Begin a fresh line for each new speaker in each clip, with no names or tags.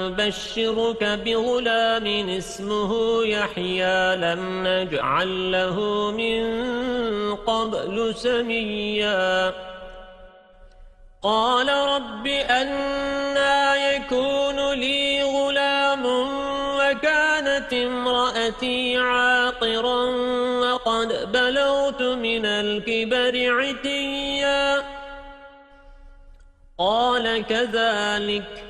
نبشرك بغلام اسمه يحيى لم نجعل له من قبل سميا. قال رب أنا يكون لي غلام وكانت امرأتي عاقرا وقد بلغت من الكبر عتيا. قال كذلك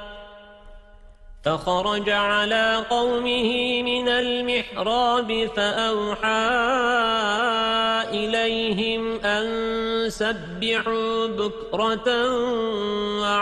فخرج على قومه من المحراب فأوحى إليهم أن سبحوا بكرة